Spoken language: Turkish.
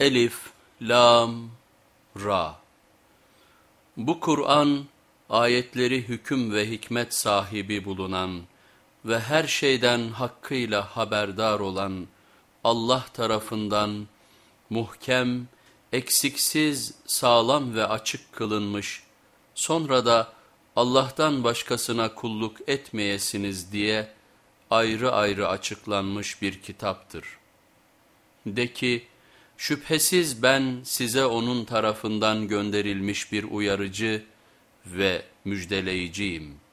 Elif, Lam, Ra. Bu Kur'an ayetleri hüküm ve hikmet sahibi bulunan ve her şeyden hakkıyla haberdar olan Allah tarafından muhkem, eksiksiz, sağlam ve açık kılınmış, sonra da Allah'tan başkasına kulluk etmeyesiniz diye ayrı ayrı açıklanmış bir kitaptır. De ki, şüphesiz ben size onun tarafından gönderilmiş bir uyarıcı ve müjdeleyiciyim.''